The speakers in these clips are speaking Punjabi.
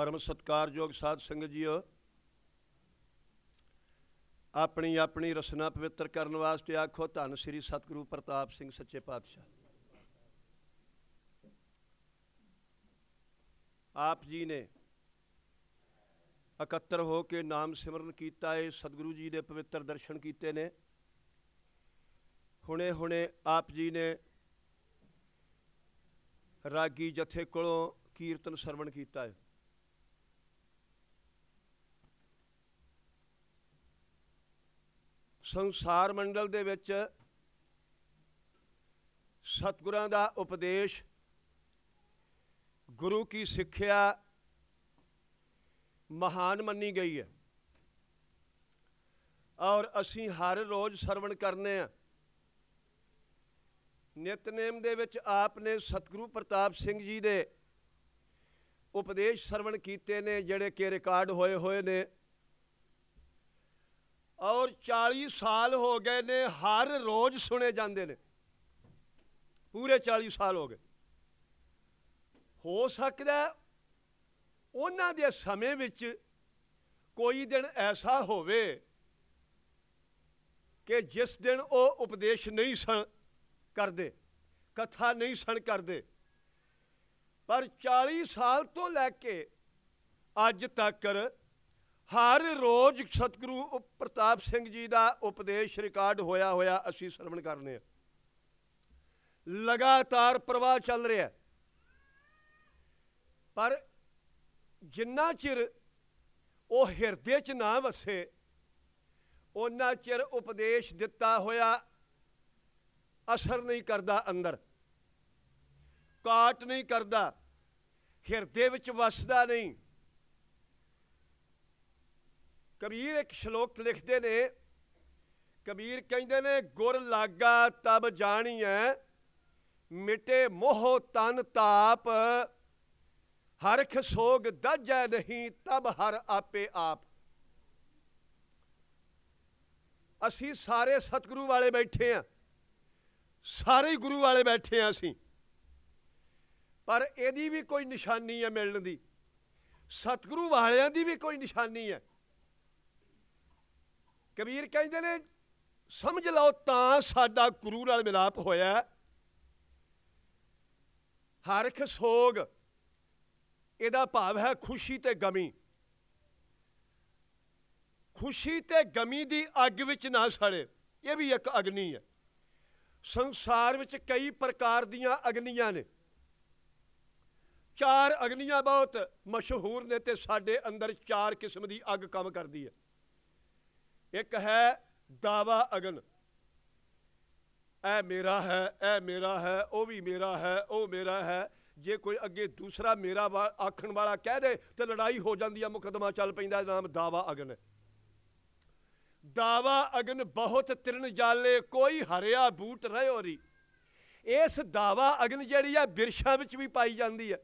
ਪਰਮ ਸਤਕਾਰਯੋਗ ਸਾਧ ਸੰਗਤ ਜੀਓ, ਆਪਣੀ ਆਪਣੀ ਰਸਨਾ ਪਵਿੱਤਰ ਕਰਨ ਵਾਸਤੇ ਆਖੋ, ਧੰਨ ਸ੍ਰੀ ਸਤਿਗੁਰੂ ਪ੍ਰਤਾਪ ਸਿੰਘ ਸੱਚੇ ਪਾਤਸ਼ਾਹ। ਆਪ ਜੀ ਨੇ ਇਕੱਤਰ ਹੋ ਕੇ ਨਾਮ ਸਿਮਰਨ ਕੀਤਾ ਏ ਸਤਿਗੁਰੂ ਜੀ ਦੇ ਪਵਿੱਤਰ ਦਰਸ਼ਨ ਕੀਤੇ ਨੇ। ਹੁਣੇ ਹੁਣੇ ਆਪ ਜੀ ਨੇ ਰਾਗੀ ਜਥੇ ਕੋਲੋਂ ਕੀਰਤਨ ਸਰਵਣ ਕੀਤਾ ਹੈ। ਸੰਸਾਰ ਮੰਡਲ ਦੇ ਵਿੱਚ ਸਤਿਗੁਰਾਂ ਦਾ ਉਪਦੇਸ਼, ਗੁਰੂ ਕੀ ਸਿੱਖਿਆ ਮਹਾਨ ਮੰਨੀ ਗਈ ਹੈ। ਔਰ ਅਸੀਂ ਹਰ ਰੋਜ਼ ਸਰਵਣ ਕਰਨੇ ਆ। ਨਿਤਨੇਮ ਦੇ ਵਿੱਚ ਆਪ ਨੇ ਸਤਿਗੁਰੂ ਪ੍ਰਤਾਪ ਸਿੰਘ ਜੀ ਦੇ ਉਪਦੇਸ਼ ਸਰਵਣ ਕੀਤੇ ਨੇ, ਜਿਹੜੇ ਕਿ ਰਿਕਾਰਡ ਹੋਏ ਹੋਏ ਨੇ। ਔਰ 40 ਸਾਲ ਹੋ ਗਏ ਨੇ, ਹਰ ਰੋਜ਼ ਸੁਣੇ ਜਾਂਦੇ ਨੇ। ਪੂਰੇ 40 ਸਾਲ ਹੋ ਗਏ। ਹੋ ਸਕਦਾ ਉਹਨਾਂ ਦੇ ਸਮੇਂ ਵਿੱਚ ਕੋਈ ਦਿਨ ਐਸਾ ਹੋਵੇ ਕਿ ਜਿਸ ਦਿਨ ਉਹ ਉਪਦੇਸ਼ ਨਹੀਂ ਸਣ ਕਰਦੇ, ਕਥਾ ਨਹੀਂ ਸਣ ਕਰਦੇ। ਪਰ 40 ਸਾਲ ਤੋਂ ਲੈ ਕੇ ਅੱਜ ਤੱਕ ਹਰ ਰੋਜ਼ ਸਤਿਗੁਰੂ ਪ੍ਰਤਾਪ ਸਿੰਘ ਜੀ ਦਾ ਉਪਦੇਸ਼ ਰਿਕਾਰਡ ਹੋਇਆ ਹੋਇਆ ਅਸੀਂ ਸਰਵਣ ਕਰਨੇ ਆ। ਲਗਾਤਾਰ ਪ੍ਰਵਾਹ ਚੱਲ ਰਿਹਾ ਪਰ ਜਿੰਨਾ ਚਿਰ ਉਹ ਹਿਰਦੇ 'ਚ ਨਾ ਵਸੇ ਉਹਨਾਂ ਚਿਰ ਉਪਦੇਸ਼ ਦਿੱਤਾ ਹੋਇਆ ਅਸਰ ਨਹੀਂ ਕਰਦਾ ਅੰਦਰ। ਕਾਟ ਨਹੀਂ ਕਰਦਾ। ਹਿਰਦੇ ਵਿੱਚ ਵਸਦਾ ਨਹੀਂ। ਕਬੀਰ ਇੱਕ ਸ਼ਲੋਕ ਲਿਖਦੇ ਨੇ, ਕਬੀਰ ਕਹਿੰਦੇ ਨੇ, ਗੁਰ ਲਾਗਾ ਤਬ ਜਾਣੀਐ, ਮਿਟੇ ਮੋਹ ਤਨ ਤਾਪ, ਹਰਖ ਸੋਗ ਦਜੈ ਨਹੀਂ ਤਬ ਹਰ ਆਪੇ ਆਪ। ਅਸੀਂ ਸਾਰੇ ਸਤਿਗੁਰੂ ਵਾਲੇ ਬੈਠੇ ਆ, ਸਾਰੇ ਗੁਰੂ ਵਾਲੇ ਬੈਠੇ ਆ ਅਸੀਂ, ਪਰ ਇਹਦੀ ਵੀ ਕੋਈ ਨਿਸ਼ਾਨੀ ਹੈ ਮਿਲਣ ਦੀ, ਸਤਿਗੁਰੂ ਵਾਲਿਆਂ ਦੀ ਵੀ ਕੋਈ ਨਿਸ਼ਾਨੀ ਹੈ। ਕਬੀਰ ਕਹਿੰਦੇ ਨੇ, ਸਮਝ ਲਓ ਤਾਂ ਸਾਡਾ ਗੁਰੂ ਨਾਲ ਮਿਲਾਪ ਹੋਇਆ ਹਰਖ ਸੋਗ, ਇਹਦਾ ਭਾਵ ਹੈ ਖੁਸ਼ੀ ਤੇ ਗਮੀ। ਖੁਸ਼ੀ ਤੇ ਗਮੀ ਦੀ ਅੱਗ ਵਿੱਚ ਨਾ ਸੜੇ, ਇਹ ਵੀ ਇੱਕ ਅਗਨੀ ਹੈ। ਸੰਸਾਰ ਵਿੱਚ ਕਈ ਪ੍ਰਕਾਰ ਦੀਆਂ ਅਗਨੀਆਂ ਨੇ। ਚਾਰ ਅਗਨੀਆਂ ਬਹੁਤ ਮਸ਼ਹੂਰ ਨੇ ਤੇ ਸਾਡੇ ਅੰਦਰ ਚਾਰ ਕਿਸਮ ਦੀ ਅੱਗ ਕੰਮ ਕਰਦੀ ਹੈ। ਇੱਕ ਹੈ ਦਾਵਾ ਅਗਨ। ਇਹ ਮੇਰਾ ਹੈ, ਇਹ ਮੇਰਾ ਹੈ, ਉਹ ਵੀ ਮੇਰਾ ਹੈ, ਉਹ ਮੇਰਾ ਹੈ। ਜੇ ਕੋਈ ਅੱਗੇ ਦੂਸਰਾ ਮੇਰਾ ਆਖਣ ਵਾਲਾ ਕਹਿ ਦੇ, ਤੇ ਲੜਾਈ ਹੋ ਜਾਂਦੀ ਹੈ ਮੁਕਦਮਾ ਚੱਲ ਪੈਂਦਾ ਨਾਮ ਦਾਵਾ ਅਗਨ। ਦਾਵਾ ਅਗਨ ਬਹੁਤ ਤਿਰਨ ਜਾਲੇ, ਕੋਈ ਹਰਿਆ ਬੂਟ ਰਹਿਓ ਰੀ ਇਸ ਦਾਵਾ ਅਗਨ ਜਿਹੜੀ ਆ, ਬਿਰਸ਼ਾਂ ਵਿੱਚ ਵੀ ਪਾਈ ਜਾਂਦੀ ਹੈ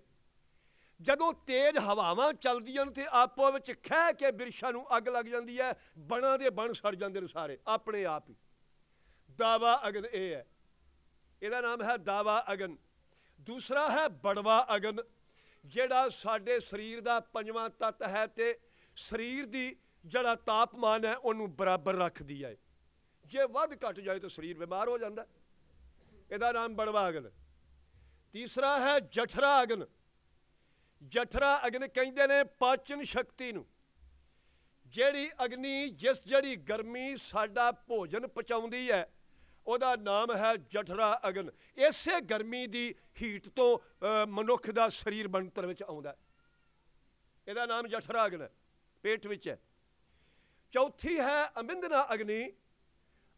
ਜਦੋਂ ਤੇਜ਼ ਹਵਾਵਾਂ ਚੱਲਦੀਆਂ ਨੇ, ਤੇ ਆਪੋ ਵਿੱਚ ਖਹਿ ਕੇ ਬਿਰਸ਼ਾਂ ਨੂੰ ਅੱਗ ਲੱਗ ਜਾਂਦੀ ਹੈ, ਬਣਾ ਦੇ ਬਣ ਸੜ ਜਾਂਦੇ ਨੇ ਸਾਰੇ, ਆਪਣੇ ਆਪ ਹੀ। ਦਾਵਾ ਅਗਨ ਇਹ ਹੈ। ਇਹਦਾ ਨਾਮ ਹੈ ਦਾਵਾ ਅਗਨ। ਦੂਸਰਾ ਹੈ ਬੜਵਾ ਅਗਨ, ਜਿਹੜਾ ਸਾਡੇ ਸਰੀਰ ਦਾ ਪੰਜਵਾਂ ਤੱਤ ਹੈ ਤੇ ਸਰੀਰ ਦੀ ਜਿਹੜਾ ਤਾਪਮਾਨ ਹੈ, ਉਹਨੂੰ ਬਰਾਬਰ ਰੱਖਦੀ ਹੈ। ਜੇ ਵੱਧ ਘਟ ਜਾਏ ਤਾਂ ਸਰੀਰ ਬਿਮਾਰ ਹੋ ਜਾਂਦਾ। ਇਹਦਾ ਨਾਮ ਬੜਵਾ ਅਗਨ। ਤੀਸਰਾ ਹੈ ਜਠਰਾ ਅਗਨ। ਜਠਰਾ ਅਗਨ ਕਹਿੰਦੇ ਨੇ ਪਾਚਨ ਸ਼ਕਤੀ ਨੂੰ। ਜਿਹੜੀ ਅਗਨੀ, ਜਿਸ ਜਿਹੜੀ ਗਰਮੀ ਸਾਡਾ ਭੋਜਨ ਪਚਾਉਂਦੀ ਹੈ, ਉਹਦਾ ਨਾਮ ਹੈ ਜਠਰਾ ਅਗਨ। ਇਸੇ ਗਰਮੀ ਦੀ ਹੀਟ ਤੋਂ ਮਨੁੱਖ ਦਾ ਸਰੀਰ ਬਣਤਰ ਵਿੱਚ ਆਉਂਦਾ ਇਹਦਾ ਨਾਮ ਜਠਰਾ ਅਗਨ ਹੈ, ਪੇਟ ਵਿੱਚ ਹੈ। ਚੌਥੀ ਹੈ ਅਬਿੰਦਨਾ ਅਗਨੀ।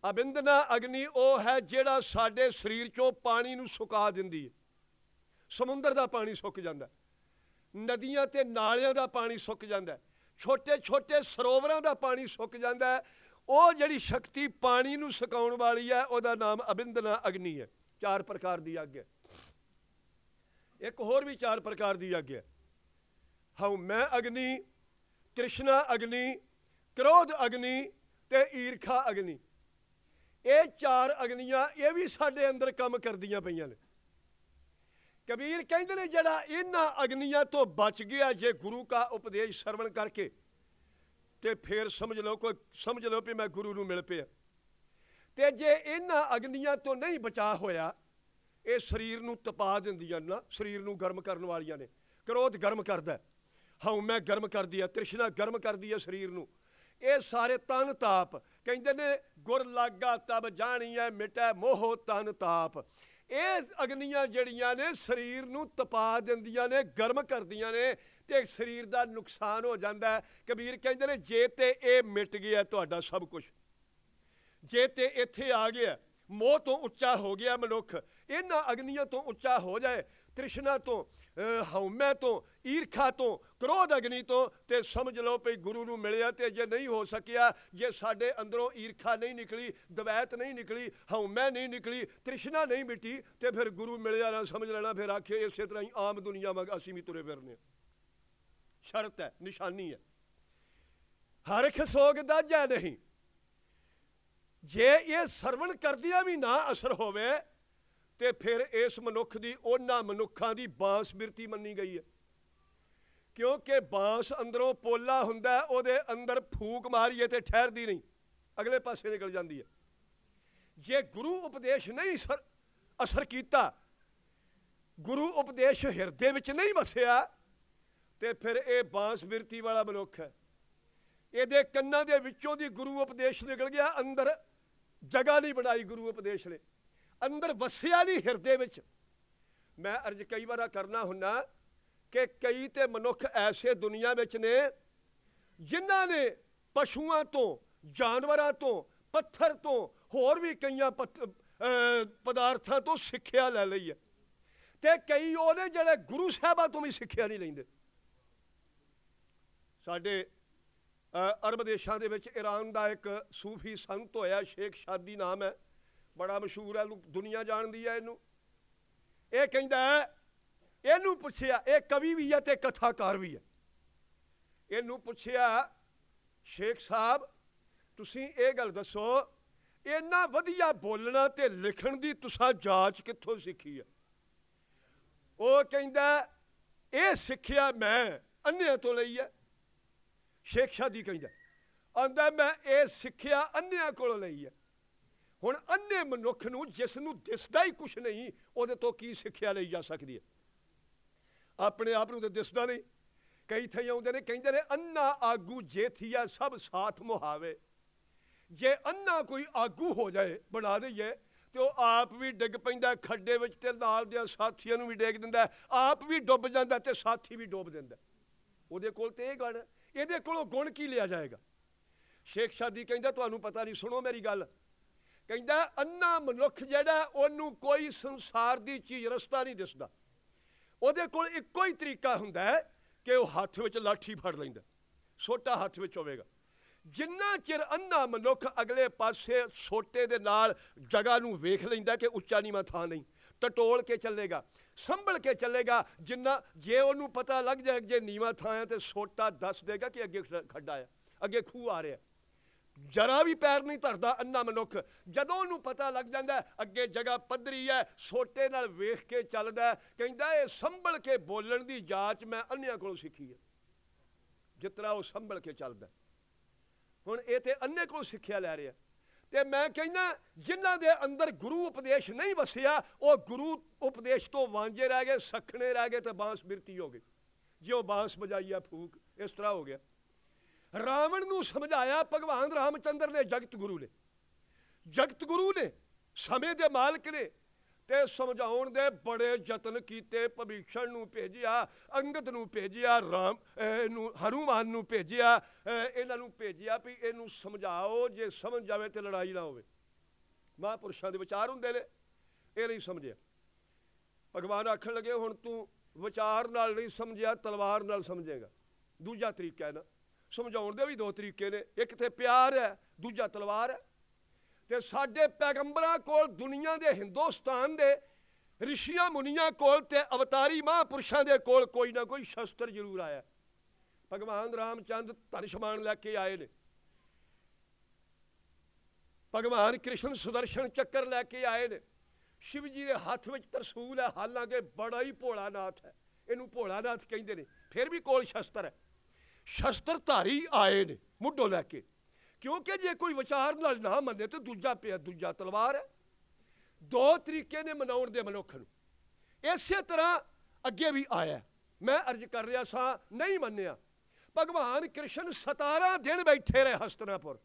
ਅਬਿੰਦਨਾ ਅਗਨੀ ਉਹ ਹੈ ਜਿਹੜਾ ਸਾਡੇ ਸਰੀਰ ਚੋਂ ਪਾਣੀ ਨੂੰ ਸੁਕਾ ਦਿੰਦੀ ਹੈ। ਸਮੁੰਦਰ ਦਾ ਪਾਣੀ ਸੁੱਕ ਜਾਂਦਾ ਨਦੀਆਂ ਤੇ ਨਾਲਿਆਂ ਦਾ ਪਾਣੀ ਸੁੱਕ ਜਾਂਦਾ ਛੋਟੇ ਛੋਟੇ ਸਰੋਵਰਾਂ ਦਾ ਪਾਣੀ ਸੁੱਕ ਜਾਂਦਾ ਉਹ ਜਿਹੜੀ ਸ਼ਕਤੀ ਪਾਣੀ ਨੂੰ ਸੁਕਾਉਣ ਵਾਲੀ ਹੈ, ਉਹਦਾ ਨਾਮ ਅਬਿੰਦਨਾ ਅਗਨੀ ਹੈ। ਚਾਰ ਪ੍ਰਕਾਰ ਦੀ ਅੱਗ ਹੈ ਇੱਕ ਹੋਰ ਵੀ ਚਾਰ ਪ੍ਰਕਾਰ ਦੀ ਅੱਗ ਹੈ ਹਉ ਮੈਂ ਅਗਨੀ, ਤ੍ਰਿਸ਼ਨਾ ਅਗਨੀ, ਕ੍ਰੋਧ ਅਗਨੀ ਤੇ ਈਰਖਾ ਅਗਨੀ। ਇਹ ਚਾਰ ਅਗਨੀਆਂ ਇਹ ਵੀ ਸਾਡੇ ਅੰਦਰ ਕੰਮ ਕਰਦੀਆਂ ਪਈਆਂ ਨੇ। ਕਬੀਰ ਕਹਿੰਦੇ ਨੇ ਜਿਹੜਾ ਇਹਨਾਂ ਅਗਨੀਆਂ ਤੋਂ ਬਚ ਗਿਆ ਜੇ ਗੁਰੂ ਦਾ ਉਪਦੇਸ਼ ਸਰਵਣ ਕਰਕੇ ਤੇ ਫਿਰ ਸਮਝ ਲਓ ਕੋਈ ਸਮਝ ਲਓ ਵੀ ਮੈਂ ਗੁਰੂ ਨੂੰ ਮਿਲ ਪਿਆ। ਤੇ ਜੇ ਇਹਨਾਂ ਅਗਨੀਆਂ ਤੋਂ ਨਹੀਂ ਬਚਾ ਹੋਇਆ ਇਹ ਸਰੀਰ ਨੂੰ ਤਪਾ ਦਿੰਦੀਆਂ ਨਾ ਸਰੀਰ ਨੂੰ ਗਰਮ ਕਰਨ ਵਾਲੀਆਂ ਨੇ। ਕ੍ਰੋਧ ਗਰਮ ਕਰਦਾ ਹੈ, ਹਉਮੈ ਗਰਮ ਕਰਦੀ ਹੈ ਤ੍ਰਿਸ਼ਨਾ ਗਰਮ ਕਰਦੀ ਹੈ ਸਰੀਰ ਨੂੰ। ਇਹ ਸਾਰੇ ਤਨ ਤਾਪ ਕਹਿੰਦੇ ਨੇ ਗੁਰ ਲਾਗਾ ਤਬ ਜਾਣੀਐ ਮਿਟੈ ਮੋਹ ਤਨ ਤਾਪ। ਇਹ ਅਗਨੀਆਂ ਜਿਹੜੀਆਂ ਨੇ ਸਰੀਰ ਨੂੰ ਤਪਾ ਦਿੰਦੀਆਂ ਨੇ, ਗਰਮ ਕਰਦੀਆਂ ਨੇ ਤੇ ਸਰੀਰ ਦਾ ਨੁਕਸਾਨ ਹੋ ਜਾਂਦਾ ਹੈ। ਕਬੀਰ ਕਹਿੰਦੇ ਨੇ, ਜੇ ਤੇ ਇਹ ਮਿਟ ਗਿਆ ਤੁਹਾਡਾ ਸਭ ਕੁਝ ਜੇ ਤੇ ਇੱਥੇ ਆ ਗਿਆ, ਮੋਹ ਤੋਂ ਉੱਚਾ ਹੋ ਗਿਆ ਮਨੁੱਖ, ਇਹਨਾਂ ਅਗਨੀਆਂ ਤੋਂ ਉੱਚਾ ਹੋ ਜਾਏ, ਤ੍ਰਿਸ਼ਨਾ ਤੋਂ ਹਉਮੈ ਤੋਂ, ਈਰਖਾ ਤੋਂ, ਕ੍ਰੋਧ ਅਗਨੀ ਤੋਂ, ਤੇ ਸਮਝ ਲਓ ਭਈ ਗੁਰੂ ਨੂੰ ਮਿਲਿਆ ਤੇ ਜੇ ਨਹੀਂ ਹੋ ਸਕਿਆ, ਜੇ ਸਾਡੇ ਅੰਦਰੋਂ ਈਰਖਾ ਨਹੀਂ ਨਿਕਲੀ, ਦਵੈਤ ਨਹੀਂ ਨਿਕਲੀ ਹਉਮੈ ਨਹੀਂ ਨਿਕਲੀ, ਤ੍ਰਿਸ਼ਨਾ ਨਹੀਂ ਮਿਟੀ, ਤੇ ਫਿਰ ਗੁਰੂ ਮਿਲਿਆ ਨਾ ਸਮਝ ਲੈਣਾ, ਫਿਰ ਆਖੇ ਇਸੇ ਤਰ੍ਹਾਂ ਹੀ ਆਮ ਦੁਨੀਆ ਵਾਂਗ ਅਸੀਂ ਵੀ ਤੁਰੇ ਫਿਰਨੇ ਹਾਂ। ਸ਼ਰਤ ਹੈ, ਨਿਸ਼ਾਨੀ ਹੈ ਹਰ ਇੱਕ ਸੋਗ ਦਾਜਾ ਨਹੀਂ ਜੇ ਇਹ ਸਰਵਣ ਕਰਦਿਆਂ ਵੀ ਨਾ ਅਸਰ ਹੋਵੇ ਤੇ ਫਿਰ ਇਸ ਮਨੁੱਖ ਦੀ, ਉਹਨਾਂ ਮਨੁੱਖਾਂ ਦੀ ਬਾਂਸ ਬਿਰਤੀ ਮੰਨੀ ਗਈ ਹੈ। ਕਿਉਂਕਿ ਬਾਂਸ ਅੰਦਰੋਂ ਪੋਲਾ ਹੁੰਦਾ ਉਹਦੇ ਅੰਦਰ ਫੂਕ ਮਾਰੀਏ ਤੇ ਠਹਿਰਦੀ ਨਹੀਂ। ਅਗਲੇ ਪਾਸੇ ਨਿਕਲ ਜਾਂਦੀ ਹੈ। ਜੇ ਗੁਰੂ ਉਪਦੇਸ਼ ਨਹੀਂ ਸਰ ਅਸਰ ਕੀਤਾ, ਗੁਰੂ ਉਪਦੇਸ਼ ਹਿਰਦੇ ਵਿੱਚ ਨਹੀਂ ਵਸਿਆ, ਤੇ ਫਿਰ ਇਹ ਬਾਂਸ ਬਿਰਤੀ ਵਾਲਾ ਮਨੁੱਖ ਹੈ। ਇਹਦੇ ਕੰਨਾਂ ਦੇ ਵਿੱਚੋਂ ਦੀ ਗੁਰੂ ਉਪਦੇਸ਼ ਨਿਕਲ ਗਿਆ, ਅੰਦਰ ਜਗ੍ਹਾ ਨਹੀਂ ਬਣਾਈ ਗੁਰੂ ਉਪਦੇਸ਼ ਨੇ। ਅੰਦਰ ਵਸਿਆ ਨਹੀਂ ਹਿਰਦੇ ਵਿੱਚ। ਮੈਂ ਅਰਜ ਕਈ ਵਾਰਾ ਕਰਨਾ ਹੁੰਨਾ ਕਿ ਕਈ ਤੇ ਮਨੁੱਖ ਐਸੇ ਦੁਨੀਆ ਵਿੱਚ ਨੇ ਜਿਨ੍ਹਾਂ ਨੇ ਪਸ਼ੂਆਂ ਤੋਂ, ਜਾਨਵਰਾਂ ਤੋਂ, ਪੱਥਰ ਤੋਂ, ਹੋਰ ਵੀ ਕਈਆਂ ਪੱਥ- ਪਦਾਰਥਾਂ ਤੋਂ ਸਿੱਖਿਆ ਲੈ ਲਈ ਹੈ। ਤੇ ਕਈ ਉਹਨੇ ਜਿਹੜੇ ਗੁਰੂ ਸਾਹਿਬਾਂ ਤੋਂ ਵੀ ਸਿੱਖਿਆ ਨਹੀਂ ਲੈਂਦੇ। ਸਾਡੇ ਅਰਬ ਦੇਸ਼ਾਂ ਦੇ ਵਿੱਚ ਈਰਾਨ ਦਾ ਇੱਕ ਸੂਫੀ ਸੰਤ ਹੋਇਆ, ਸ਼ੇਖ ਸ਼ਾਦੀ ਨਾਮ ਹੈ। ਬੜਾ ਮਸ਼ਹੂਰ ਹੈ ਦੁਨੀਆ ਜਾਣਦੀ ਹੈ ਇਹਨੂੰ। ਇਹ ਕਹਿੰਦਾ ਇਹਨੂੰ ਪੁੱਛਿਆ, ਇਹ ਕਵੀ ਵੀ ਹੈ ਤੇ ਕਥਾਕਾਰ ਵੀ ਹੈ। ਇਹਨੂੰ ਪੁੱਛਿਆ, ਸ਼ੇਖ ਸਾਹਿਬ, ਤੁਸੀਂ ਇਹ ਗੱਲ ਦੱਸੋ, ਇੰਨਾ ਵਧੀਆ ਬੋਲਣਾ ਤੇ ਲਿਖਣ ਦੀ ਤੁਸੀਂ ਜਾਂਚ ਕਿੱਥੋਂ ਸਿੱਖੀ ਹੈ? ਉਹ ਕਹਿੰਦਾ, ਇਹ ਸਿੱਖਿਆ ਮੈਂ ਅੰਨ੍ਹਿਆਂ ਤੋਂ ਲਈ ਹੈ। ਸ਼ੇਖ ਸ਼ਾਦੀ ਕਹਿੰਦਾ, ਆਂਦਾ, ਮੈਂ ਇਹ ਸਿੱਖਿਆ ਅੰਨ੍ਹਿਆਂ ਕੋਲੋਂ ਲਈ ਹੈ। ਹੁਣ ਅੰਨੇ ਮਨੁੱਖ ਨੂੰ ਜਿਸ ਨੂੰ ਦਿਸਦਾ ਹੀ ਕੁਛ ਨਹੀਂ, ਉਹਦੇ ਤੋਂ ਕੀ ਸਿੱਖਿਆ ਲਈ ਜਾ ਸਕਦੀ ਹੈ? ਆਪਣੇ ਆਪ ਨੂੰ ਤੇ ਦਿਸਦਾ ਨਹੀਂ। ਕਈ ਥਾਈਂ ਆਉਂਦੇ ਨੇ, ਕਹਿੰਦੇ ਨੇ, ਅੰਨਾ ਆਗੂ ਜੇਥੀਆ ਸਭ ਸਾਥ ਮੁਹਾਵੇ। ਜੇ ਅੰਨਾ ਕੋਈ ਆਗੂ ਹੋ ਜਾਏ, ਬਣਾ ਦਈਏ, ਤੇ ਉਹ ਆਪ ਵੀ ਡਿੱਗ ਪੈਂਦਾ, ਖੱਡੇ ਵਿੱਚ ਤੇ ਨਾਲ ਦੇ ਸਾਥੀਆਂ ਨੂੰ ਵੀ ਡੇਗ ਦਿੰਦਾ, ਆਪ ਵੀ ਡੁੱਬ ਜਾਂਦਾ ਤੇ ਸਾਥੀ ਵੀ ਡੁੱਬ ਦਿੰਦਾ। ਉਹਦੇ ਕੋਲ ਤੇ ਇਹ ਗੁਣ ਇਹਦੇ ਕੋਲੋਂ ਗੁਣ ਕੀ ਲਿਆ ਜਾਏਗਾ? ਸ਼ੇਖ ਸ਼ਾਦੀ ਕਹਿੰਦਾ, ਤੁਹਾਨੂੰ ਪਤਾ ਨਹੀਂ, ਸੁਣੋ ਮੇਰੀ ਗੱਲ ਕਹਿੰਦਾ, ਅੰਨਾ ਮਨੁੱਖ ਜਿਹੜਾ, ਉਹਨੂੰ ਕੋਈ ਸੰਸਾਰ ਦੀ ਚੀਜ਼, ਰਸਤਾ ਨਹੀਂ ਦਿਸਦਾ। ਉਹਦੇ ਕੋਲ ਇੱਕੋ ਹੀ ਤਰੀਕਾ ਹੁੰਦਾ ਹੈ ਕਿ ਉਹ ਹੱਥ ਵਿੱਚ ਲਾਠੀ ਫੜ ਲੈਂਦਾ। ਸੋਟਾ ਹੱਥ ਵਿੱਚ ਹੋਵੇਗਾ। ਜਿੰਨਾ ਚਿਰ ਅੰਨਾ ਮਨੁੱਖ ਅਗਲੇ ਪਾਸੇ ਸੋਟੇ ਦੇ ਨਾਲ ਜਗ੍ਹਾ ਨੂੰ ਵੇਖ ਲੈਂਦਾ ਕਿ ਉੱਚਾ ਨੀਵਾਂ ਥਾਂ ਨਹੀਂ, ਟਟੋਲ ਕੇ ਚੱਲੇਗਾ, ਸੰਭਲ ਕੇ ਚੱਲੇਗਾ, ਜਿੰਨਾ ਜੇ ਉਹਨੂੰ ਪਤਾ ਲੱਗ ਜਾਏ ਜੇ ਨੀਵਾਂ ਥਾਂ ਹੈ ਤੇ ਸੋਟਾ ਦੱਸ ਦੇਗਾ ਕਿ ਅੱਗੇ ਖੱਡਾ ਆ, ਅੱਗੇ ਖੂਹ ਆ ਰਿਹਾ। ਜਰਾ ਵੀ ਪੈਰ ਨਹੀਂ ਧਰਦਾ ਅੰਨਾ ਮਨੁੱਖ। ਜਦੋਂ ਉਹਨੂੰ ਪਤਾ ਲੱਗ ਜਾਂਦਾ ਅੱਗੇ ਜਗ੍ਹਾ ਪੱਧਰੀ ਹੈ, ਸੋਟੇ ਨਾਲ ਵੇਖ ਕੇ ਚੱਲਦਾ ਕਹਿੰਦਾ ਇਹ ਸੰਭਲ ਕੇ ਬੋਲਣ ਦੀ ਜਾਚ ਮੈਂ ਅੰਨਿਆਂ ਕੋਲੋਂ ਸਿੱਖੀ ਹੈ। ਜਿਸ ਤਰ੍ਹਾਂ ਉਹ ਸੰਭਲ ਕੇ ਚੱਲਦਾ ਹੁਣ ਇਹ ਤੇ ਅੰਨੇ ਕੋਲੋਂ ਸਿੱਖਿਆ ਲੈ ਰਿਹਾ ਤੇ ਮੈਂ ਕਹਿੰਦਾ ਜਿਨ੍ਹਾਂ ਦੇ ਅੰਦਰ ਗੁਰੂ ਉਪਦੇਸ਼ ਨਹੀਂ ਵਸਿਆ, ਉਹ ਗੁਰੂ ਉਪਦੇਸ਼ ਤੋਂ ਵਾਂਝੇ ਰਹਿ ਗਏ, ਸਖਣੇ ਰਹਿ ਗਏ ਤੇ ਬਾਂਸ ਬਿਰਤੀ ਹੋ ਗਏ ਜੇ ਉਹ ਬਾਂਸ ਵਜਾਈ ਆ ਫੂਕ, ਇਸ ਤਰ੍ਹਾਂ ਹੋ ਗਿਆ। ਰਾਵਣ ਨੂੰ ਸਮਝਾਇਆ ਭਗਵਾਨ ਰਾਮਚੰਦਰ ਨੇ ਜਗਤ ਗੁਰੂ ਨੇ। ਜਗਤ ਗੁਰੂ ਨੇ, ਸਮੇਂ ਦੇ ਮਾਲਕ ਨੇ ਤੇ ਸਮਝਾਉਣ ਦੇ ਬੜੇ ਯਤਨ ਕੀਤੇ ਭਵੀਸ਼ਣ ਨੂੰ ਭੇਜਿਆ, ਅੰਗਦ ਨੂੰ ਭੇਜਿਆ, ਰਾਮ, ਅਹ, ਇਹਨੂੰ, ਹਨੂਮਾਨ ਨੂੰ ਭੇਜਿਆ ਇਹਨਾਂ ਨੂੰ ਭੇਜਿਆ ਵੀ ਇਹਨੂੰ ਸਮਝਾਓ, ਜੇ ਸਮਝ ਜਾਵੇ ਤੇ ਲੜਾਈ ਨਾ ਹੋਵੇ। ਮਹਾਂਪੁਰਸ਼ਾਂ ਦੇ ਵਿਚਾਰ ਹੁੰਦੇ ਨੇ, ਇਹ ਨਹੀਂ ਸਮਝਿਆ। ਭਗਵਾਨ ਆਖਣ ਲੱਗੇ, ਹੁਣ ਤੂੰ ਵਿਚਾਰ ਨਾਲ ਨਹੀਂ ਸਮਝਿਆ, ਤਲਵਾਰ ਨਾਲ ਸਮਝੇਗਾ। ਦੂਜਾ ਤਰੀਕਾ ਹੈ ਨਾ ਸਮਝਾਉਣ ਦੇ ਵੀ ਦੋ ਤਰੀਕੇ ਨੇ। ਇੱਕ ਤੇ ਪਿਆਰ ਹੈ, ਦੂਜਾ ਤਲਵਾਰ ਹੈ। ਤੇ ਸਾਡੇ ਪੈਗੰਬਰਾਂ ਕੋਲ ਦੁਨੀਆ ਦੇ ਹਿੰਦੁਸਤਾਨ ਦੇ ਰਿਸ਼ੀਆਂ ਮੁਨੀਆਂ ਕੋਲ ਤੇ ਅਵਤਾਰੀ ਮਹਾਂਪੁਰਸ਼ਾਂ ਦੇ ਕੋਲ ਕੋਈ ਨਾ ਕੋਈ ਸ਼ਸਤਰ ਜ਼ਰੂਰ ਆਇਆ। ਭਗਵਾਨ ਰਾਮਚੰਦ ਧਨਸ਼ਮਾਨ ਲੈ ਕੇ ਆਏ ਨੇ। ਭਗਵਾਨ ਕ੍ਰਿਸ਼ਨ ਸੁਦਰਸ਼ਨ ਚੱਕਰ ਲੈ ਕੇ ਆਏ ਨੇ। ਸ਼ਿਵ ਜੀ ਦੇ ਹੱਥ ਵਿੱਚ ਤਰਸੂਲ ਹੈ, ਹਾਲਾਂਕਿ ਬੜਾ ਹੀ ਭੋਲਾ ਨਾਥ ਹੈ। ਇਹਨੂੰ ਭੋਲਾ ਨਾਥ ਕਹਿੰਦੇ ਨੇ। ਫਿਰ ਵੀ ਕੋਲ ਸ਼ਸਤਰ ਹੈ। ਸ਼ਸਤਰਧਾਰੀ ਆਏ ਨੇ ਮੁੱਢੋਂ ਲੈ ਕੇ। ਕਿਉਂਕਿ ਜੇ ਕੋਈ ਵਿਚਾਰ ਨਾਲ ਨਾ ਮੰਨੇ ਤੇ ਦੂਜਾ ਪਿਆ, ਦੂਜਾ ਤਲਵਾਰ ਹੈ। ਦੋ ਤਰੀਕੇ ਨੇ ਮਨਾਉਣ ਦੇ ਮਨੁੱਖ ਨੂੰ। ਇਸੇ ਤਰ੍ਹਾਂ ਅੱਗੇ ਵੀ ਆਇਆ ਮੈਂ ਅਰਜ਼ ਕਰ ਰਿਹਾ ਸਾਂ, ਨਹੀਂ ਮੰਨਿਆ। ਭਗਵਾਨ ਕ੍ਰਿਸ਼ਨ 17 ਦਿਨ ਬੈਠੇ ਰਹੇ ਹਸਤਨਾਪੁਰ।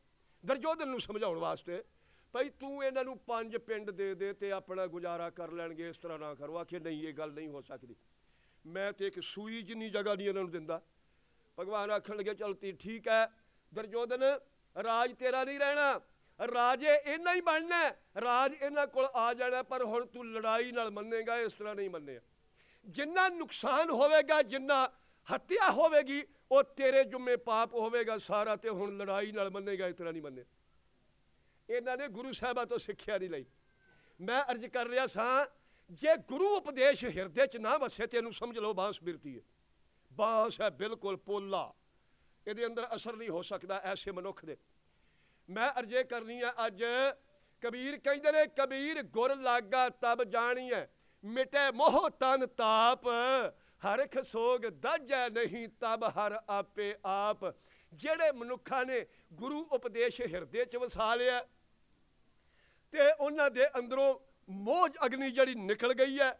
ਦਰਜੋਧਨ ਨੂੰ ਸਮਝਾਉਣ ਵਾਸਤੇ, ਭਾਈ ਤੂੰ ਇਹਨਾਂ ਨੂੰ ਪੰਜ ਪਿੰਡ ਦੇ ਦੇ ਤੇ ਆਪਣਾ ਗੁਜ਼ਾਰਾ ਕਰ ਲੈਣਗੇ, ਇਸ ਤਰ੍ਹਾਂ ਨਾ ਕਰੋ। ਆਖੇ, ਨਹੀਂ, ਇਹ ਗੱਲ ਨਹੀਂ ਹੋ ਸਕਦੀ। ਮੈਂ ਤੇ ਇੱਕ ਸੂਈ ਜਿੰਨੀ ਜਗ੍ਹਾ ਨਹੀਂ ਇਹਨਾਂ ਨੂੰ ਦਿੰਦਾ। ਭਗਵਾਨ ਆਖਣ ਲੱਗੇ, ਚਲ ਤੀ ਠੀਕ ਹੈ ਦਰਜੋਧਨ ਰਾਜ ਤੇਰਾ ਨਹੀਂ ਰਹਿਣਾ, ਰਾਜੇ ਇਹਨਾਂ ਹੀ ਬਣਨਾ ਰਾਜ ਇਹਨਾਂ ਕੋਲ ਆ ਜਾਣਾ ਪਰ ਹੁਣ ਤੂੰ ਲੜਾਈ ਨਾਲ ਮੰਨੇਗਾ, ਇਸ ਤਰ੍ਹਾਂ ਨਹੀਂ ਮੰਨਿਆ। ਜਿੰਨਾ ਨੁਕਸਾਨ ਹੋਵੇਗਾ, ਜਿੰਨਾ ਹੱਤਿਆ ਹੋਵੇਗੀ, ਉਹ ਤੇਰੇ ਜੁਮੇ ਪਾਪ ਹੋਵੇਗਾ ਸਾਰਾ, ਤੇ ਹੁਣ ਲੜਾਈ ਨਾਲ ਮੰਨੇਗਾ, ਇਸ ਤਰ੍ਹਾਂ ਨਹੀਂ ਮੰਨਿਆ। ਇਹਨਾਂ ਨੇ ਗੁਰੂ ਸਾਹਿਬਾਂ ਤੋਂ ਸਿੱਖਿਆ ਨਹੀਂ ਲਈ। ਮੈਂ ਅਰਜ਼ ਕਰ ਰਿਹਾ ਸਾਂ, ਜੇ ਗੁਰੂ ਉਪਦੇਸ਼ ਹਿਰਦੇ 'ਚ ਨਾ ਵਸੇ, ਤੇ ਇਹਨੂੰ ਸਮਝ ਲਓ, ਬਾਂਸ ਬਿਰਤੀ ਹੈ। ਬਾਸ ਹੈ ਬਿਲਕੁਲ ਪੋਲਾ। ਇਹਦੇ ਅੰਦਰ ਅਸਰ ਨਹੀਂ ਹੋ ਸਕਦਾ ਐਸੇ ਮਨੁੱਖ ਦੇ। ਮੈਂ ਅਰਜ਼ੇ ਕਰਨੀ ਹੈ ਅੱਜ, ਕਬੀਰ ਕਹਿੰਦੇ ਨੇ, ਕਬੀਰ ਗੁਰ ਲਾਗਾ ਤਬ ਜਾਣੀ ਹੈ। ਮਿਟੇ ਮੋਹ ਤਨ ਤਾਪ ਹਰਖ ਸੋਗ ਦਾਜੈ ਨਹੀਂ ਤਬ ਹਰ ਆਪੇ ਆਪ। ਜਿਹੜੇ ਮਨੁੱਖਾਂ ਨੇ ਗੁਰੂ ਉਪਦੇਸ਼ ਹਿਰਦੇ ਚ ਵਸਾ ਲਿਆ, ਤੇ ਉਹਨਾਂ ਦੇ ਅੰਦਰੋਂ ਮੋਹ ਅਗਨੀ ਜਿਹੜੀ ਨਿਕਲ ਗਈ ਹੈ,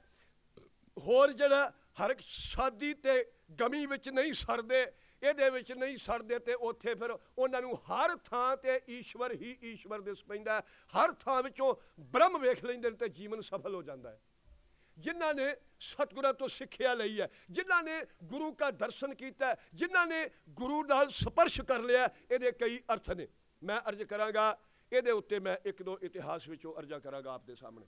ਹੋਰ ਜਿਹੜਾ ਹਰ ਇੱਕ ਸ਼ਾਦੀ ਤੇ ਗਮੀ ਵਿੱਚ ਨਹੀਂ ਸਰਦੇ, ਇਹਦੇ ਵਿੱਚ ਨਹੀਂ ਸੜਦੇ ਤੇ ਉੱਥੇ ਫਿਰ ਉਹਨਾਂ ਨੂੰ ਹਰ ਥਾਂ ਤੇ ਈਸ਼ਵਰ ਹੀ ਈਸ਼ਵਰ ਦਿਸ ਪੈਂਦਾ ਹਰ ਥਾਂ ਵਿੱਚੋਂ ਬ੍ਰਹਮ ਵੇਖ ਲੈਂਦੇ ਨੇ ਤੇ ਜੀਵਨ ਸਫਲ ਹੋ ਜਾਂਦਾ ਹੈ। ਜਿਨ੍ਹਾਂ ਨੇ ਸਤਿਗੁਰਾਂ ਤੋਂ ਸਿੱਖਿਆ ਲਈ ਹੈ, ਜਿਨ੍ਹਾਂ ਨੇ ਗੁਰੂ ਦਾ ਦਰਸ਼ਨ ਕੀਤਾ ਜਿਨ੍ਹਾਂ ਨੇ ਗੁਰੂ ਨਾਲ ਸਪਰਸ਼ ਕਰ ਲਿਆ ਇਹਦੇ ਕਈ ਅਰਥ ਨੇ। ਮੈਂ ਅਰਜ਼ ਕਰਾਂਗਾ, ਇਹਦੇ ਉੱਤੇ ਮੈਂ ਇੱਕ ਦੋ ਇਤਿਹਾਸ ਵਿੱਚੋਂ ਅਰਜ਼ਾ ਕਰਾਂਗਾ ਆਪਦੇ ਸਾਹਮਣੇ।